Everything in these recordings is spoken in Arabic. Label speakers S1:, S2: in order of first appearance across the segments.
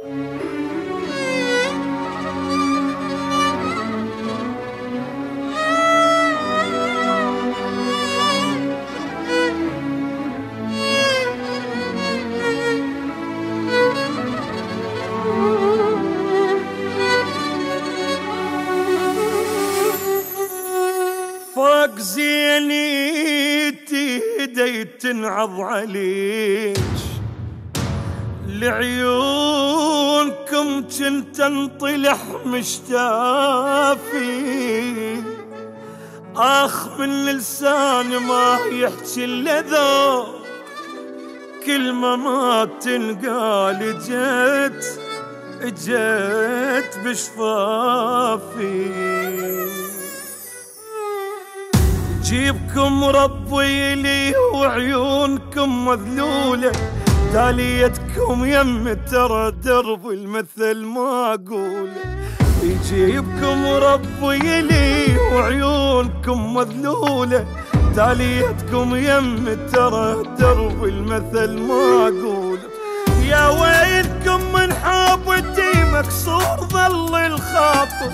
S1: فوق تنعض عليك لعيونكم كنت انطلح مشتافي. آخ من لسان ما يحكي إلا ذا كلمة ما تنقال جت جت بشفافي. جيبكم ربي لي وعيونكم مذلولة. تاليتكم يم ترى درب المثل ما أقوله يجيبكم ربي لي وعيونكم مذلولة. تاليتكم يم ترى درب المثل ما أقوله يا ويلكم من حابتي مكسور ظل الخاطر.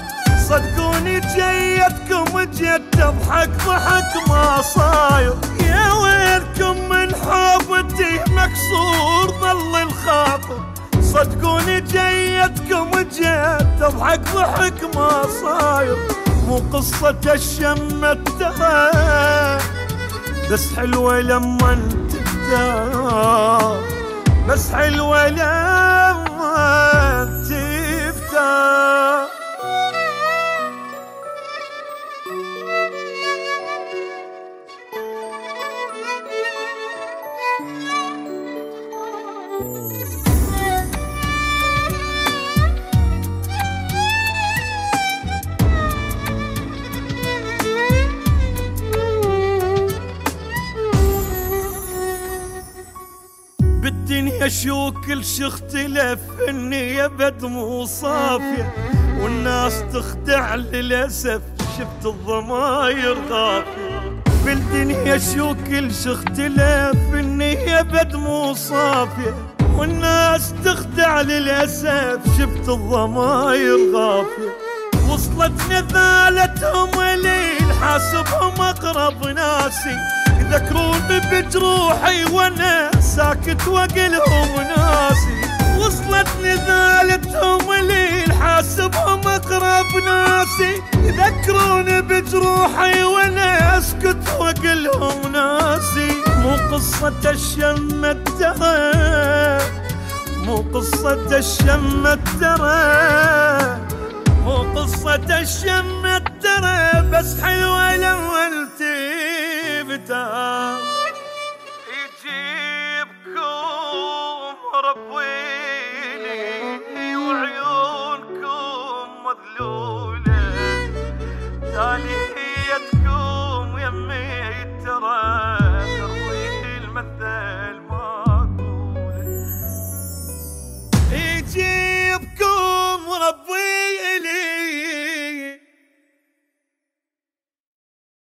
S1: صدقوني جيتكم جيت تضحك ضحك ما صاير. يا ويلكم تضحك ضحك ما صاير مو قصة الشمة ترى بس حلوة لما تفتح بس حلوة لما بالدنيا شو كل شي اختلف النية بد مو صافية والناس تخدع للأسف شفت الضماير غافية بالدنيا شو كل شي اختلف النية بد مو صافية والناس تخدع للأسف شفت الضماير غافية وصلت نذالتهم ليل حاسبهم أقرب ناسي. يذكروني بجروحي وأنا ساكت واقلهم ناسي. وصلت نذالتهم ليل حاسبهم أقرب ناسي. يذكروني بجروحي وأنا أسكت واقلهم ناسي. مو قصة الشمة ترى مو قصة الشمة ترى مو قصة الشمة ترى بس حلوة متى يجيبكم ربيني وعيونكم مذلولة.